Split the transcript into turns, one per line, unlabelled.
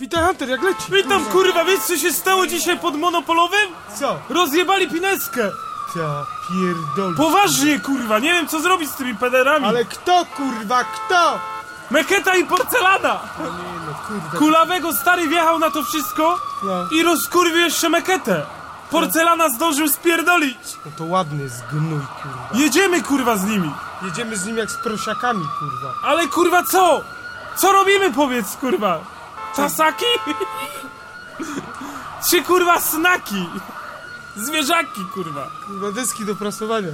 Witaj Hunter, jak leci?
Witam kurwa, wiesz co się stało dzisiaj pod monopolowym?
Co?
Rozjebali pineskę!
Ja pierdolę.
Poważnie kurwa, nie wiem co zrobić z tymi pederami.
Ale kto kurwa, kto?
Meketa i porcelana!
No nie no, kurwa.
Kulawego stary wjechał na to wszystko
No.
i rozkurwił jeszcze Meketę. Porcelana zdążył spierdolić.
no to ładny zgnój kurwa.
Jedziemy kurwa z nimi.
Jedziemy z nim jak z prosiakami kurwa.
Ale kurwa co? Co robimy powiedz kurwa? Tasaki? Czy kurwa snaki? Zwierzaki kurwa.
Kurwa deski do prasowania.